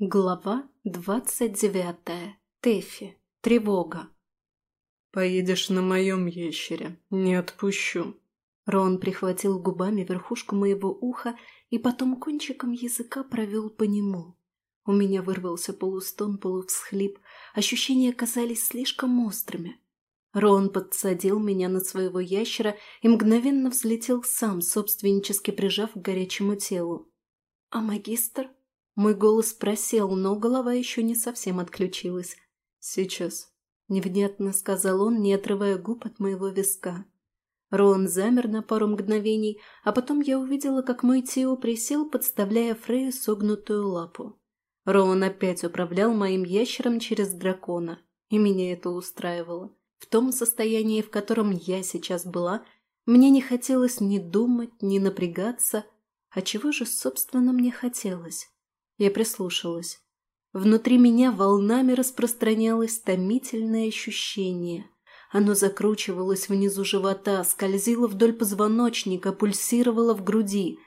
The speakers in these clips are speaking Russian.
Глава двадцать девятая. Тэфи. Тревога. «Поедешь на моем ящере. Не отпущу». Рон прихватил губами верхушку моего уха и потом кончиком языка провел по нему. У меня вырвался полустон, полувсхлип. Ощущения казались слишком острыми. Рон подсадил меня на своего ящера и мгновенно взлетел сам, собственнически прижав к горячему телу. «А магистр?» Мой голос просел, но голова еще не совсем отключилась. «Сейчас», — невнятно сказал он, не отрывая губ от моего виска. Рон замер на пару мгновений, а потом я увидела, как мой Тио присел, подставляя Фрею согнутую лапу. Рон опять управлял моим ящером через дракона, и меня это устраивало. В том состоянии, в котором я сейчас была, мне не хотелось ни думать, ни напрягаться, а чего же, собственно, мне хотелось? Я прислушалась. Внутри меня волнами распространялось томительное ощущение. Оно закручивалось внизу живота, скользило вдоль позвоночника, пульсировало в груди.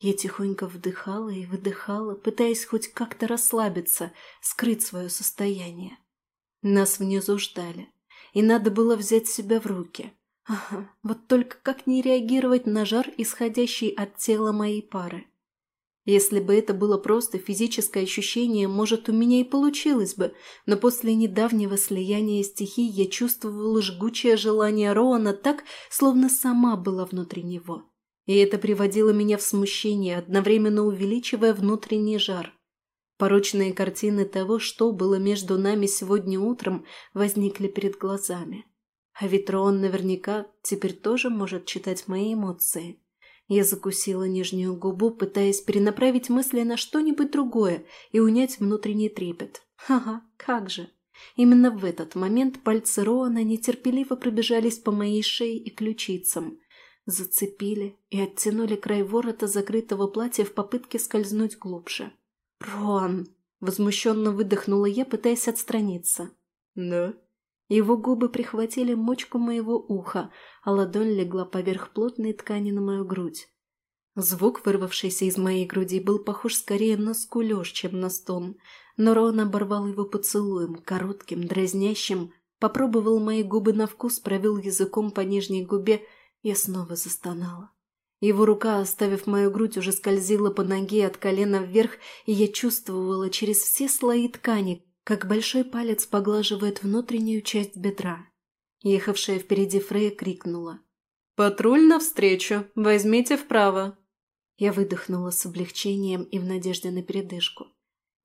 Я тихонько вдыхала и выдыхала, пытаясь хоть как-то расслабиться, скрыть свое состояние. Нас внизу ждали, и надо было взять себя в руки. Ага, вот только как не реагировать на жар, исходящий от тела моей пары? Если бы это было просто физическое ощущение, может, у меня и получилось бы, но после недавнего слияния стихий я чувствовала жгучее желание Роана так, словно сама была внутри него. И это приводило меня в смущение, одновременно увеличивая внутренний жар. Порочные картины того, что было между нами сегодня утром, возникли перед глазами. А ведь Роан наверняка теперь тоже может читать мои эмоции. Я закусила нижнюю губу, пытаясь перенаправить мысли на что-нибудь другое и унять внутренний трепет. Ха-ха, как же. Именно в этот момент пальцы Роана нетерпеливо пробежались по моей шее и ключицам. Зацепили и оттянули край ворота закрытого платья в попытке скользнуть глубже. «Роан!» – возмущенно выдохнула я, пытаясь отстраниться. «Да?» Его губы прихватили мочку моего уха, а ладонь легла поверх плотной ткани на мою грудь. Звук, вырвавшийся из моей груди, был похож скорее на скулеж, чем на стон, но Рон оборвал его поцелуем, коротким, дразнящим, попробовал мои губы на вкус, провел языком по нижней губе, я снова застонала. Его рука, оставив мою грудь, уже скользила по ноге от колена вверх, и я чувствовала через все слои ткани, как большой палец поглаживает внутреннюю часть бедра. Ехавшая впереди Фрея крикнула. «Патруль навстречу! Возьмите вправо!» Я выдохнула с облегчением и в надежде на передышку.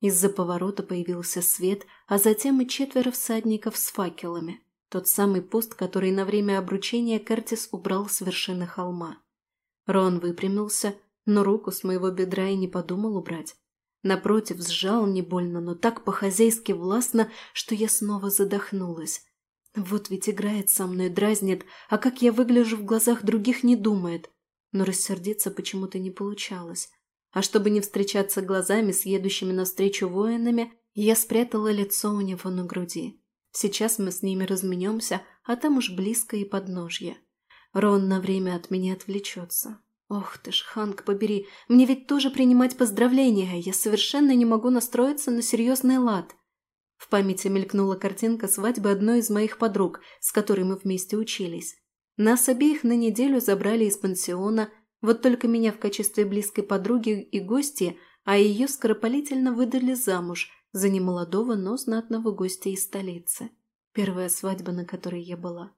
Из-за поворота появился свет, а затем и четверо всадников с факелами. Тот самый пост, который на время обручения Кертис убрал с вершины холма. Рон выпрямился, но руку с моего бедра и не подумал убрать. Напротив, сжал не больно, но так по-хозяйски властно, что я снова задохнулась. Вот ведь играет со мной, дразнит, а как я выгляжу в глазах других не думает. Но рассердиться почему-то не получалось. А чтобы не встречаться глазами с едущими навстречу воинами, я спрятала лицо у него на груди. Сейчас мы с ними разменемся, а там уж близко и подножье. Рон на время от меня отвлечется. Ох ты ж, Ханк, побери, мне ведь тоже принимать поздравления, я совершенно не могу настроиться на серьезный лад. В памяти мелькнула картинка свадьбы одной из моих подруг, с которой мы вместе учились. Нас обеих на неделю забрали из пансиона, вот только меня в качестве близкой подруги и гости, а ее скоропалительно выдали замуж за немолодого, но знатного гостя из столицы. Первая свадьба, на которой я была.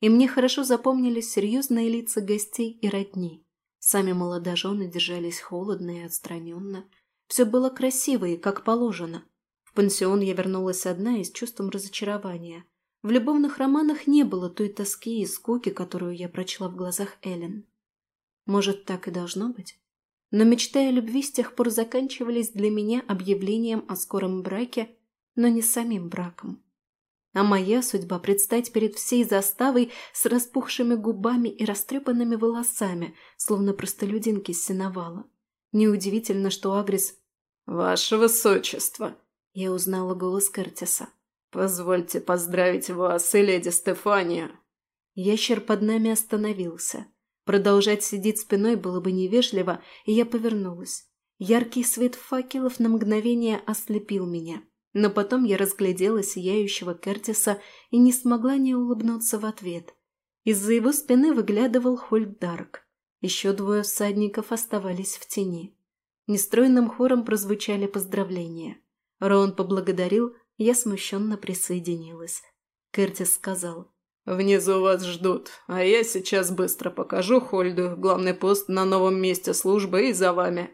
И мне хорошо запомнились серьезные лица гостей и родни. Сами молодожены держались холодно и отстраненно. Все было красиво и как положено. В пансион я вернулась одна и с чувством разочарования. В любовных романах не было той тоски и скуки, которую я прочла в глазах Эллен. Может, так и должно быть? Но мечты о любви с тех пор заканчивались для меня объявлением о скором браке, но не самим браком. А моя судьба – предстать перед всей заставой с распухшими губами и растрепанными волосами, словно простолюдинки с сеновала. Неудивительно, что Агрис «Ваше Высочество!» Я узнала голос Кертиса. «Позвольте поздравить вас и леди Стефания!» Ящер под нами остановился. Продолжать сидеть спиной было бы невежливо, и я повернулась. Яркий свет факелов на мгновение ослепил меня, но потом я разглядела сияющего Кертиса и не смогла не улыбнуться в ответ. Из-за его спины выглядывал Хольд Дарк. Еще двое всадников оставались в тени. Нестройным хором прозвучали поздравления. Роун поблагодарил, я смущенно присоединилась. Кертис сказал. «Внизу вас ждут, а я сейчас быстро покажу Хольду главный пост на новом месте службы и за вами».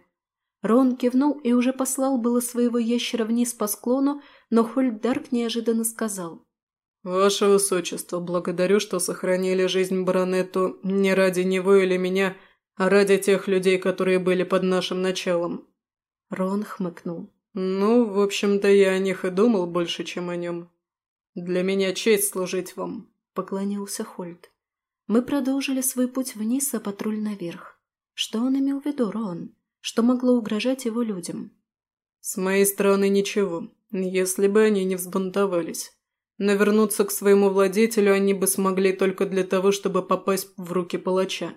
Рон кивнул и уже послал было своего ящера вниз по склону, но Хольд Дарк неожиданно сказал. «Ваше Высочество, благодарю, что сохранили жизнь баронету не ради него или меня, а ради тех людей, которые были под нашим началом». Рон хмыкнул. «Ну, в общем-то, я о них и думал больше, чем о нем. Для меня честь служить вам», — поклонился Хольд. Мы продолжили свой путь вниз, а патруль наверх. Что он имел в виду, Рон? Что могло угрожать его людям? «С моей стороны ничего, если бы они не взбунтовались. Но вернуться к своему владетелю они бы смогли только для того, чтобы попасть в руки палача.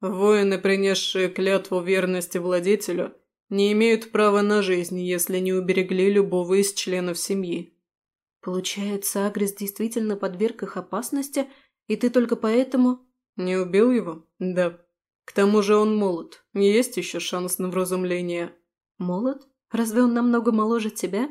Воины, принесшие клятву верности владетелю, не имеют права на жизнь, если не уберегли любого из членов семьи. Получается, Агрис действительно подверг их опасности, и ты только поэтому... Не убил его? Да. К тому же он молод. Есть еще шанс на вразумление. Молод? Разве он намного моложе тебя?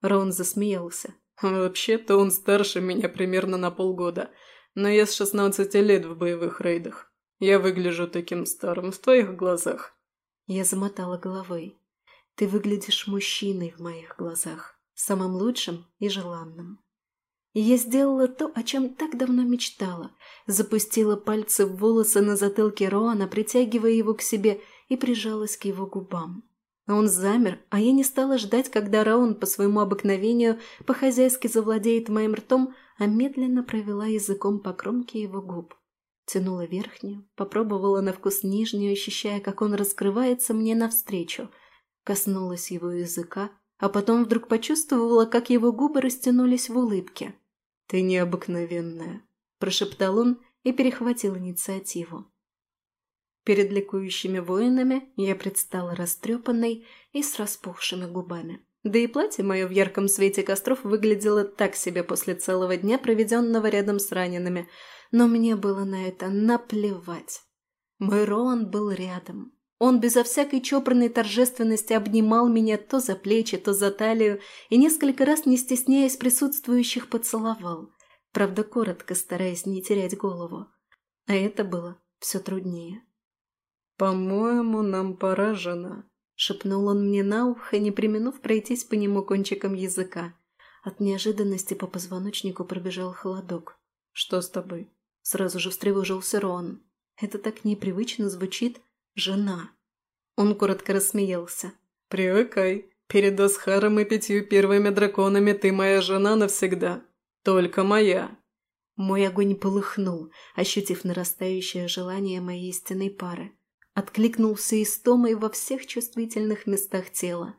Рон засмеялся. Вообще-то он старше меня примерно на полгода, но я с 16 лет в боевых рейдах. Я выгляжу таким старым в твоих глазах. Я замотала головой. Ты выглядишь мужчиной в моих глазах, самым лучшим и желанным. Я сделала то, о чем так давно мечтала. Запустила пальцы в волосы на затылке Роана, притягивая его к себе, и прижалась к его губам. Он замер, а я не стала ждать, когда Раун по своему обыкновению по-хозяйски завладеет моим ртом, а медленно провела языком по кромке его губ. Тянула верхнюю, попробовала на вкус нижнюю, ощущая, как он раскрывается мне навстречу. Коснулась его языка, а потом вдруг почувствовала, как его губы растянулись в улыбке. «Ты необыкновенная», – прошептал он и перехватил инициативу. Перед ликующими воинами я предстала растрепанной и с распухшими губами. Да и платье мое в ярком свете костров выглядело так себе после целого дня, проведенного рядом с ранеными – но мне было на это наплевать. Мой Роан был рядом. Он безо всякой чопорной торжественности обнимал меня то за плечи, то за талию и несколько раз, не стесняясь присутствующих, поцеловал. Правда, коротко, стараясь не терять голову. А это было все труднее. «По-моему, нам пора, жена», — шепнул он мне на ухо, не применув пройтись по нему кончиком языка. От неожиданности по позвоночнику пробежал холодок. «Что с тобой?» Сразу же встревожился Рон. Это так непривычно звучит «жена». Он коротко рассмеялся. «Привыкай. Перед Асхаром и пятью первыми драконами ты моя жена навсегда. Только моя». Мой огонь полыхнул, ощутив нарастающее желание моей истинной пары. Откликнулся истомой во всех чувствительных местах тела.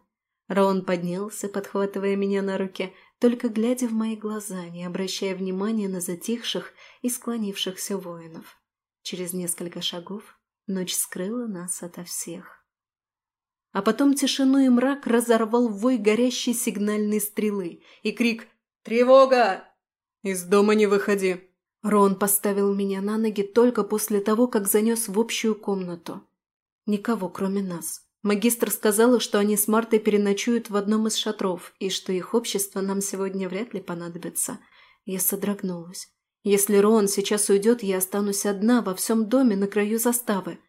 Раон поднялся, подхватывая меня на руки, только глядя в мои глаза, не обращая внимания на затихших и склонившихся воинов. Через несколько шагов ночь скрыла нас ото всех. А потом тишину и мрак разорвал вой горящей сигнальной стрелы и крик «Тревога!» «Из дома не выходи!» Рон поставил меня на ноги только после того, как занес в общую комнату. Никого, кроме нас. Магистр сказала, что они с Мартой переночуют в одном из шатров, и что их общество нам сегодня вряд ли понадобится. Я содрогнулась. Если Роан сейчас уйдет, я останусь одна во всем доме на краю заставы.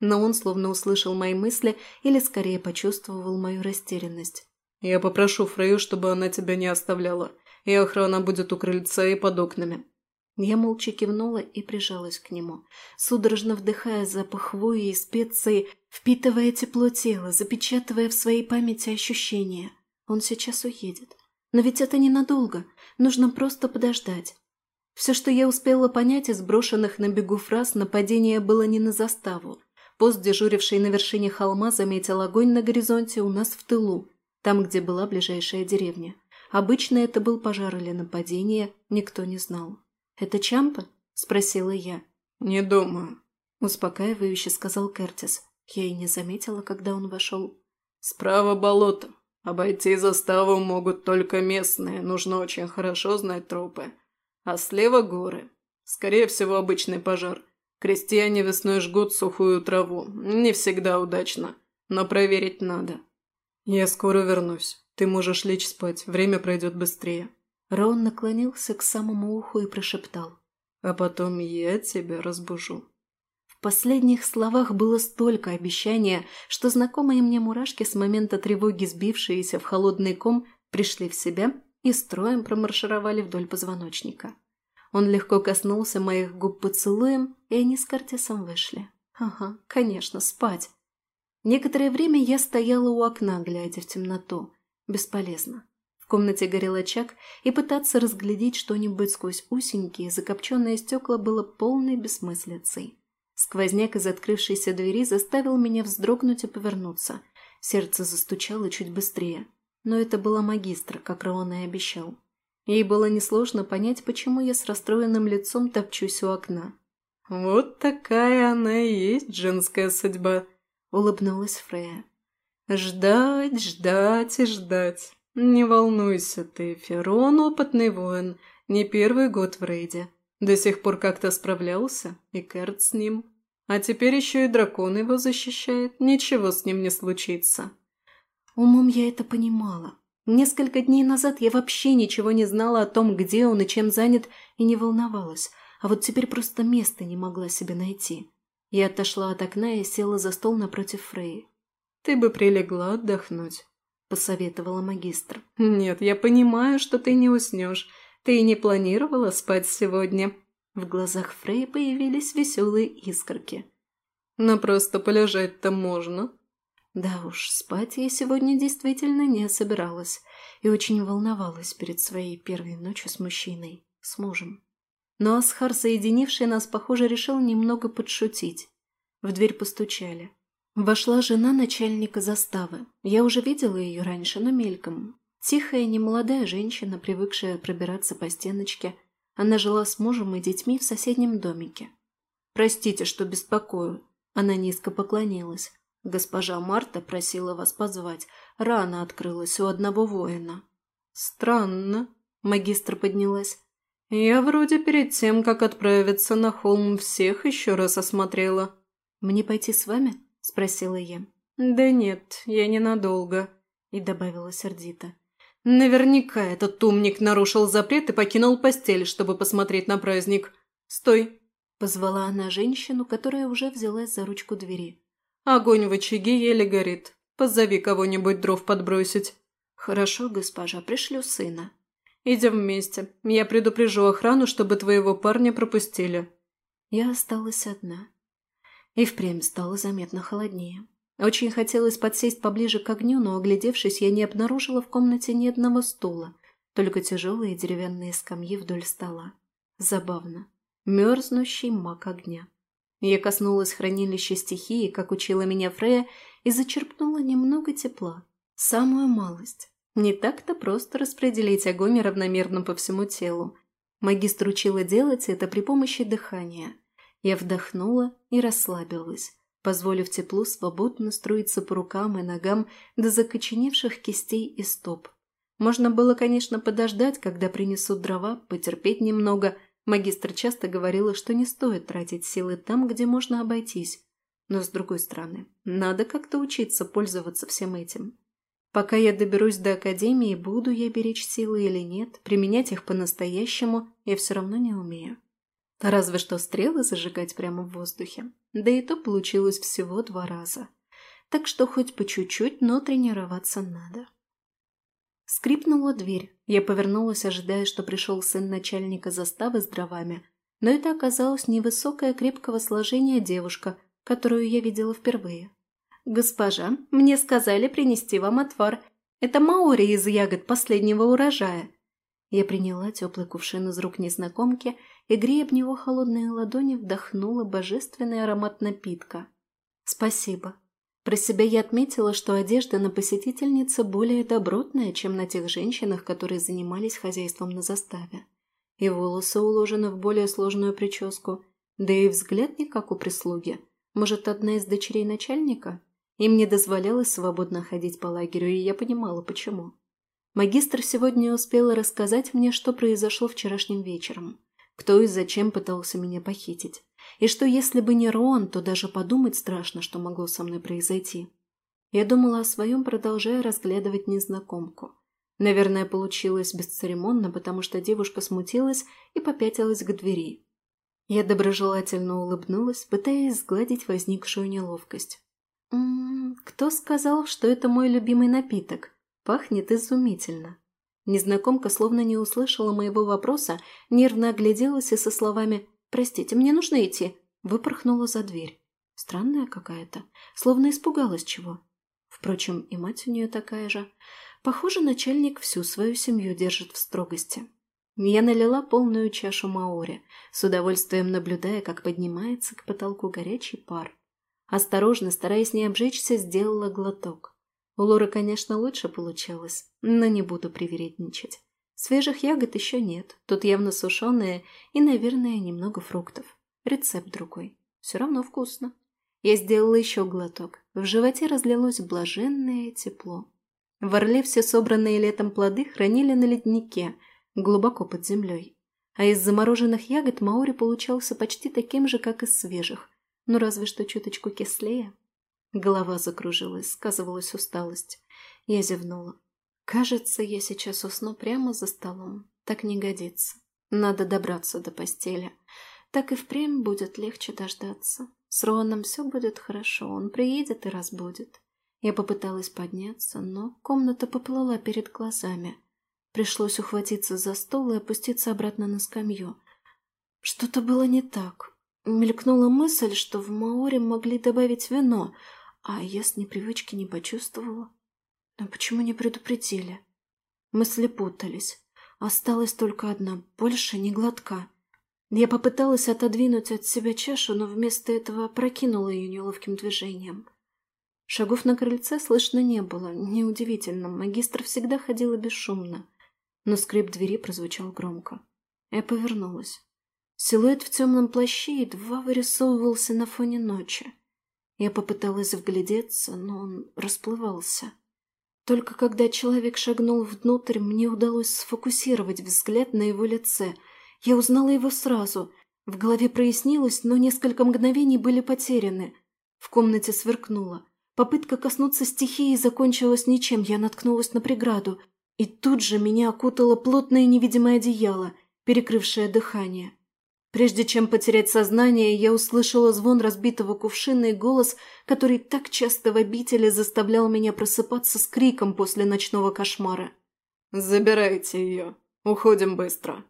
Но он словно услышал мои мысли или скорее почувствовал мою растерянность. «Я попрошу Фрейю, чтобы она тебя не оставляла, и охрана будет у крыльца и под окнами. Я молча кивнула и прижалась к нему, судорожно вдыхая запах хвои и специй, впитывая тепло тела, запечатывая в своей памяти ощущения. Он сейчас уедет. Но ведь это ненадолго, нужно просто подождать. Все, что я успела понять из брошенных на бегу фраз, нападение было не на заставу. Пост, дежуривший на вершине холма, заметил огонь на горизонте у нас в тылу, там, где была ближайшая деревня. Обычно это был пожар или нападение, никто не знал. «Это Чампа?» – спросила я. «Не думаю», – успокаивающе сказал Кертис. Я и не заметила, когда он вошел. Справа болото. Обойти заставу могут только местные, нужно очень хорошо знать тропы. А слева горы. Скорее всего, обычный пожар. Крестьяне весной жгут сухую траву. Не всегда удачно, но проверить надо. Я скоро вернусь. Ты можешь лечь спать, время пройдет быстрее. Рон наклонился к самому уху и прошептал. А потом я тебя разбужу. В последних словах было столько обещания, что знакомые мне мурашки с момента тревоги, сбившиеся в холодный ком, пришли в себя и строем промаршировали вдоль позвоночника. Он легко коснулся моих губ поцелуем, и они с Картисом вышли. Ага, конечно, спать. Некоторое время я стояла у окна, глядя в темноту. Бесполезно. В комнате горел очаг, и пытаться разглядеть что-нибудь сквозь усенькие, закопченные стекла было полной бессмыслицей. Сквозняк из открывшейся двери заставил меня вздрогнуть и повернуться. Сердце застучало чуть быстрее. Но это была магистра, как Раон и обещал. Ей было несложно понять, почему я с расстроенным лицом топчусь у окна. «Вот такая она и есть женская судьба», — улыбнулась Фрея. «Ждать, ждать и ждать. Не волнуйся ты, Ферон опытный воин, не первый год в рейде. До сих пор как-то справлялся, и Керт с ним. А теперь еще и дракон его защищает, ничего с ним не случится». Умом я это понимала, Несколько дней назад я вообще ничего не знала о том, где он и чем занят, и не волновалась, а вот теперь просто места не могла себе найти. Я отошла от окна и села за стол напротив Фреи. «Ты бы прилегла отдохнуть», – посоветовала магистр. «Нет, я понимаю, что ты не уснешь. Ты и не планировала спать сегодня». В глазах Фреи появились веселые искорки. «Но просто полежать-то можно», да уж, спать я сегодня действительно не собиралась и очень волновалась перед своей первой ночью с мужчиной, с мужем. Но Асхар, соединивший нас, похоже, решил немного подшутить. В дверь постучали. Вошла жена начальника заставы. Я уже видела ее раньше, но мельком. Тихая, немолодая женщина, привыкшая пробираться по стеночке. Она жила с мужем и детьми в соседнем домике. «Простите, что беспокою». Она низко поклонилась. Госпожа Марта просила вас позвать. Рана открылась у одного воина. Странно. Магистр поднялась. Я вроде перед тем, как отправиться на холм, всех еще раз осмотрела. Мне пойти с вами? Спросила я. Да нет, я ненадолго. И добавила сердито. Наверняка этот умник нарушил запрет и покинул постель, чтобы посмотреть на праздник. Стой! Позвала она женщину, которая уже взялась за ручку двери. Огонь в очаге еле горит. Позови кого-нибудь дров подбросить». «Хорошо, госпожа, пришлю сына». «Идем вместе. Я предупрежу охрану, чтобы твоего парня пропустили». Я осталась одна. И впрямь стало заметно холоднее. Очень хотелось подсесть поближе к огню, но, оглядевшись, я не обнаружила в комнате ни одного стула, только тяжелые деревянные скамьи вдоль стола. Забавно. Мерзнущий маг огня. Я коснулась хранилища стихии, как учила меня Фрея, и зачерпнула немного тепла. Самую малость. Не так-то просто распределить огонь равномерно по всему телу. Магистр учила делать это при помощи дыхания. Я вдохнула и расслабилась, позволив теплу свободно струиться по рукам и ногам до закоченевших кистей и стоп. Можно было, конечно, подождать, когда принесут дрова, потерпеть немного – Магистр часто говорила, что не стоит тратить силы там, где можно обойтись. Но, с другой стороны, надо как-то учиться пользоваться всем этим. Пока я доберусь до академии, буду я беречь силы или нет, применять их по-настоящему я все равно не умею. Разве что стрелы зажигать прямо в воздухе. Да и то получилось всего два раза. Так что хоть по чуть-чуть, но тренироваться надо. Скрипнула дверь. Я повернулась, ожидая, что пришел сын начальника заставы с дровами. Но это оказалась невысокая крепкого сложения девушка, которую я видела впервые. «Госпожа, мне сказали принести вам отвар. Это маори из ягод последнего урожая». Я приняла теплый кувшин из рук незнакомки и, грея об него холодные ладони, вдохнула божественный аромат напитка. «Спасибо», про себя я отметила, что одежда на посетительнице более добротная, чем на тех женщинах, которые занимались хозяйством на заставе. И волосы уложены в более сложную прическу, да и взгляд не как у прислуги. Может, одна из дочерей начальника? Им не дозволялось свободно ходить по лагерю, и я понимала, почему. Магистр сегодня успела рассказать мне, что произошло вчерашним вечером. Кто и зачем пытался меня похитить. И что если бы не Рон, то даже подумать страшно, что могло со мной произойти. Я думала о своем, продолжая разглядывать незнакомку. Наверное, получилось бесцеремонно, потому что девушка смутилась и попятилась к двери. Я доброжелательно улыбнулась, пытаясь сгладить возникшую неловкость. «М -м, «Кто сказал, что это мой любимый напиток? Пахнет изумительно». Незнакомка словно не услышала моего вопроса, нервно огляделась и со словами «Простите, мне нужно идти», выпорхнула за дверь. Странная какая-то, словно испугалась чего. Впрочем, и мать у нее такая же. Похоже, начальник всю свою семью держит в строгости. Я налила полную чашу маори, с удовольствием наблюдая, как поднимается к потолку горячий пар. Осторожно, стараясь не обжечься, сделала глоток. У Лоры, конечно, лучше получалось, но не буду привередничать. Свежих ягод еще нет, тут явно сушеные и, наверное, немного фруктов. Рецепт другой. Все равно вкусно. Я сделала еще глоток. В животе разлилось блаженное тепло. В Орле все собранные летом плоды хранили на леднике, глубоко под землей. А из замороженных ягод Маори получался почти таким же, как из свежих, но разве что чуточку кислее. Голова закружилась, сказывалась усталость. Я зевнула. Кажется, я сейчас усну прямо за столом. Так не годится. Надо добраться до постели. Так и впрямь будет легче дождаться. С Роном все будет хорошо, он приедет и разбудит. Я попыталась подняться, но комната поплыла перед глазами. Пришлось ухватиться за стол и опуститься обратно на скамью. Что-то было не так. Мелькнула мысль, что в Маоре могли добавить вино, а я с непривычки не почувствовала. Но почему не предупредили? Мысли путались. Осталась только одна, больше не глотка. Я попыталась отодвинуть от себя чашу, но вместо этого прокинула ее неловким движением. Шагов на крыльце слышно не было. Неудивительно, магистр всегда ходила бесшумно. Но скрип двери прозвучал громко. Я повернулась. Силуэт в темном плаще едва вырисовывался на фоне ночи. Я попыталась вглядеться, но он расплывался. Только когда человек шагнул внутрь, мне удалось сфокусировать взгляд на его лице. Я узнала его сразу. В голове прояснилось, но несколько мгновений были потеряны. В комнате сверкнуло. Попытка коснуться стихии закончилась ничем, я наткнулась на преграду, и тут же меня окутало плотное невидимое одеяло, перекрывшее дыхание. Прежде чем потерять сознание, я услышала звон разбитого кувшина и голос, который так часто в обители заставлял меня просыпаться с криком после ночного кошмара. «Забирайте ее. Уходим быстро».